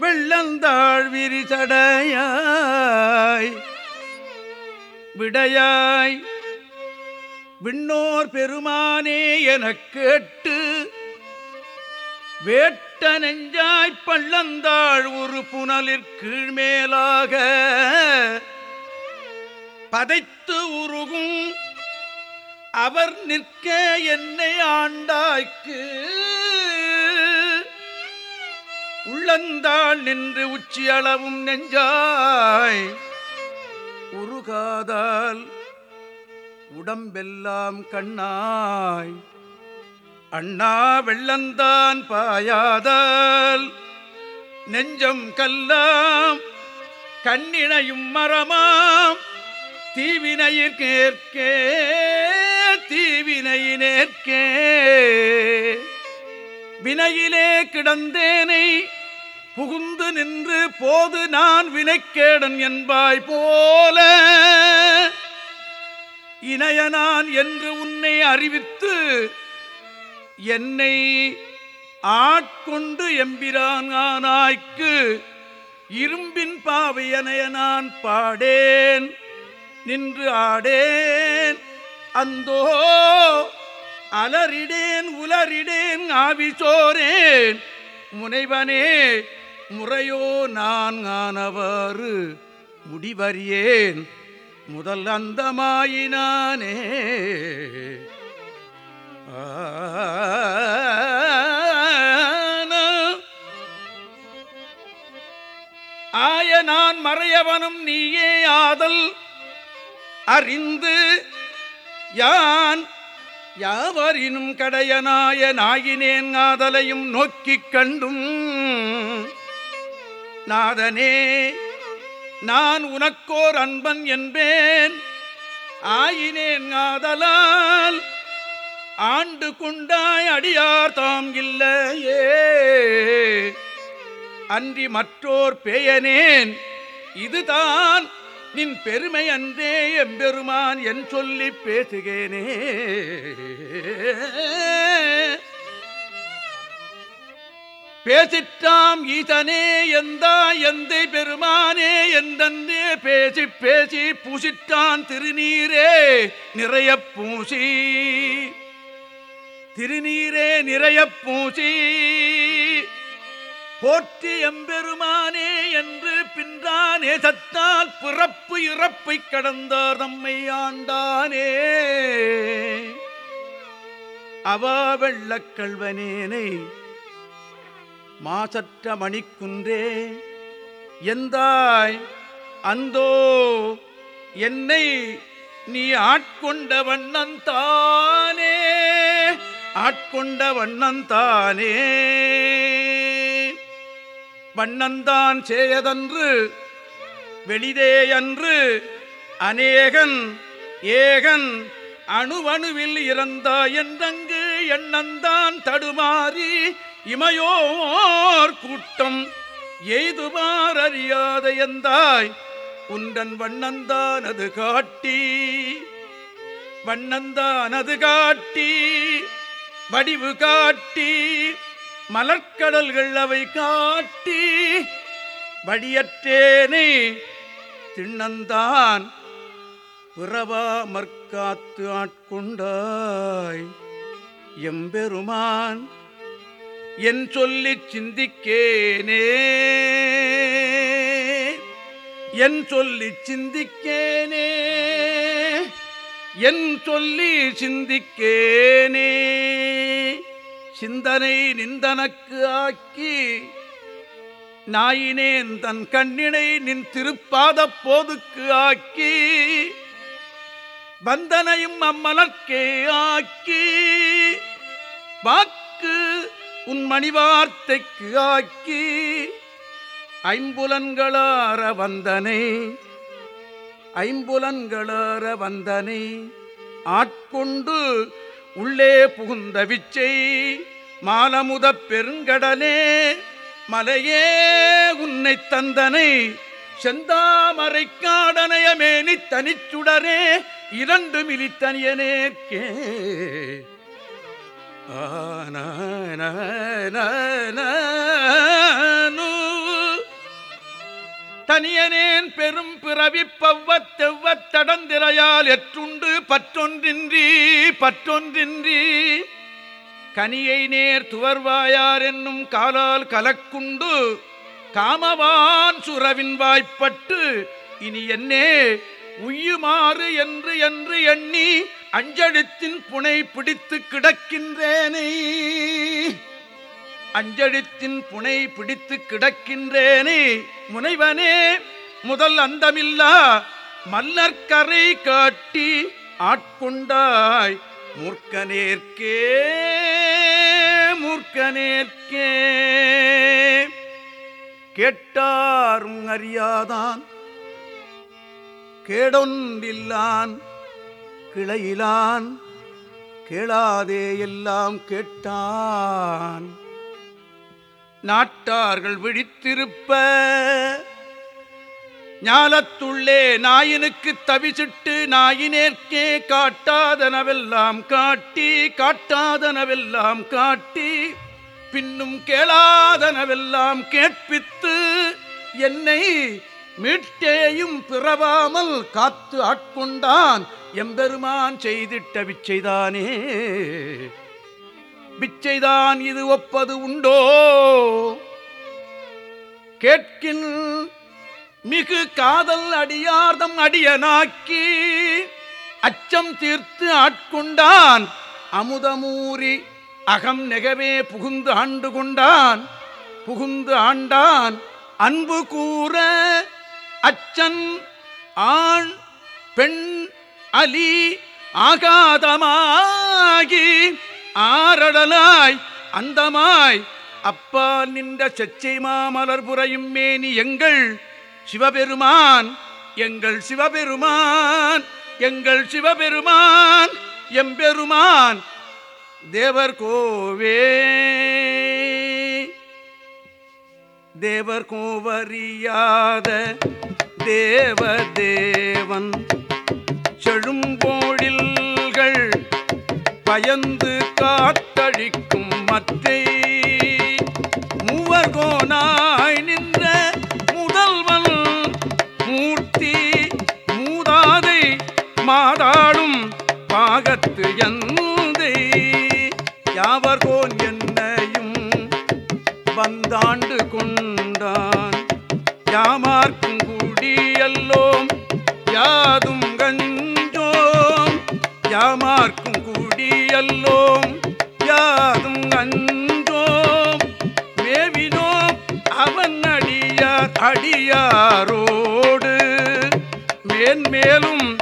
வெள்ளந்தாழ் விரிசடையாய். விடையாய் விண்ணோர் பெருமானே எனக் கேட்டு வேட்ட நெஞ்சாய் பள்ளந்தாழ் ஒரு புனலிற் கீழ்மேலாக பதைத்து உருகும் அவர் நிற்க என்னை ஆண்டாய்க்கு உள்ளந்தாள் நின்று உச்சியளவும் நெஞ்சாய். உருகாதால் உடம்பெல்லாம் கண்ணாய். அண்ணா வெள்ளந்தான் பாயாதால் நெஞ்சம் கல்லாம் கண்ணினையும் மரமாம். தீவினையிற்கேற்கே தீவினையினேற்கே. வினையிலே கிடந்தேனை புகுந்து நின்று போது நான் வினைக்கேடன் என்பாய் போல. இணையனான் என்று உன்னை அறிவித்து என்னை ஆட்கொண்டு எம்பிரான் ஆனாய்க்கு இரும்பின் பாவையனைய நான் பாடேன். நின்று ஆடேன். அந்தோ அலறிடேன் உலரிடேன் ஆவிசோரேன் முனைவனே முறையோ நான் ஆனவாறு முடிவறியேன். முதல் அந்தமாயினானே. ஆய நான் மறையவனும் நீயே ஆதல் அறிந்து யான் யாவரினும் கடையனாய நாயினேன் ஆதலையும் நோக்கிக் கண்டும் நாதனே நான் உனக்கோர் அன்பன் என்பேன். ஆயினேன் ஆதலால் ஆண்டு கொண்டாய் அடியார் தாம் இல்லையே. அன்றி மற்றோர் பேயனேன் இதுதான் நின் பெருமை அன்றே எம்பெருமான் என் சொல்லி பேசுகேனே பேசிட்டாம் ஈசனே எந்தா எந்தை பெருமானே எந்தந்தே பேசி பேசி பூசிட்டான் திருநீரே நிறைய பூசி. திருநீரே நிறைய பூசி. போற்றி எம்பெருமானே என்று பின்றானே சத்தால் பிறப்பு இறப்பை கடந்தார் நம்மை ஆண்டானே. அவா வெள்ளக்கல்வனேனை மாசற்ற மணிக்குன்றே. எந்தாய்? அந்தோ என்னை நீ ஆட்கொண்ட வண்ணந்தானே ஆட்கொண்ட வண்ணந்தானே வண்ணந்தான் சேயதன்று வெளிதேயன்று அநேகன் ஏகன் அணுவணுவில் இறந்தா என்றங்கு எண்ணந்தான் தடுமாறி இமையோர் கூட்டம் எய்துமார் அறியாத எந்தாய்? உண்டன் வண்ணந்தானது காட்டி வண்ணந்தானது காட்டி வடிவு காட்டி மலர்க்கடல்கள் அவை காட்டி வழியற்றேனே திண்ணந்தான் பிறவா மற்காத்து ஆட்கொண்டாய். எம்பெருமான் என் சொல்லி சிந்திக்கேனே. என் சொல்லி சிந்திக்கேனே. என் சொல்லி சிந்திக்கேனே. சிந்தனை நிந்தனக்கு ஆக்கி நாயினேன் தன் கண்ணினை நின் திருப்பாத போதுக்கு ஆக்கி வந்தனையும் அம்மலர்க்கே ஆக்கி வாக்கு உன் மணிவார்த்தைக்கு ஆக்கி ஐம்புலன்களார வந்தனை ஐம்புலன்களார வந்தனை ஆட்கொண்டு உள்ளே புகுந்த விச்சை மாலமுத பெருங்கடலே மலையே உன்னை தந்தனை செந்தாமரை காடனையமேனி தனிச்சுடரே இரண்டு மிலித்தனியனேற்கே. தனியனேன் பெரும் பிறவி பவ்வத்தெவ்வத்தடந்திரையால் எற்றுண்டு பற்றொன்றின்றி பற்றொன்றின்றி. கனியை நேர் துவர்வாயார் என்னும் காலால் கலக்குண்டு காமவான் சுரவின் வாய்ப்பட்டு இனி என்னே உய்யுமாறு என்று என்று எண்ணி அஞ்சலித்தின் புனை பிடித்து கிடக்கின்றேனே. அஞ்சலித்தின் புனை பிடித்து கிடக்கின்றேனே. முனைவனே முதல் அந்தமில்லா மல்லர்கரை காட்டி ஆட்கொண்டாய். மூர்க்கனேற்கே மூர்க்கனேற்கே. கேட்டாரும் அறியாதான் கேடொன்றில்லான். கிளையிலான் கேளாதே எல்லாம் கேட்டான். நாட்டார்கள் விழித்திருப்ப ஞாலத்துள்ளே நாயினுக்கு தவிசிட்டு நாயினேற்கே காட்டாதனவெல்லாம் காட்டி காட்டாதனவெல்லாம் காட்டி பின்னும் கேளாதனவெல்லாம் கேட்பித்து என்னை மீட்டேயும் பிறவாமல் காத்து ஆட்கொண்டான். எம்பெருமான் செய்திட்ட விச்சைதானே? விச்சைதான் இது ஒப்பது உண்டோ? கேட்கின் மிகு காதல் அடியார்தம் அடியனாக்கி அச்சம் தீர்த்து ஆட்கொண்டான். அமுதமூரி அகம் நெகவே புகுந்து ஆண்டு கொண்டான். புகுந்து ஆண்டான். அன்பு கூற அச்சன் ஆண் பெண் அலி ஆகாதமாகி ஆரடலாய் அந்தமாய் அப்பா நின்ற செச்சை மாமலர் புறையும் மேனி எங்கள் சிவபெருமான் எங்கள் சிவபெருமான் எங்கள் சிவபெருமான் எம்பெருமான் தேவர் கோவே. தேவர் கோவறியாத தேவ தேவன் செழும்போழில்கள் பயந்து காத்தழிக்கும் மற்றை மூவர்கோனாய் நின்ற முதல்வன் மூர்த்தி மூதாதை மாதாடும் பாகத்து என் மார்க்கும் குடியல்லோம் யாதும் அஞ்சோம் மேவினோம் அவன் அடியார் அடியாரோடு. மேன்மேலும்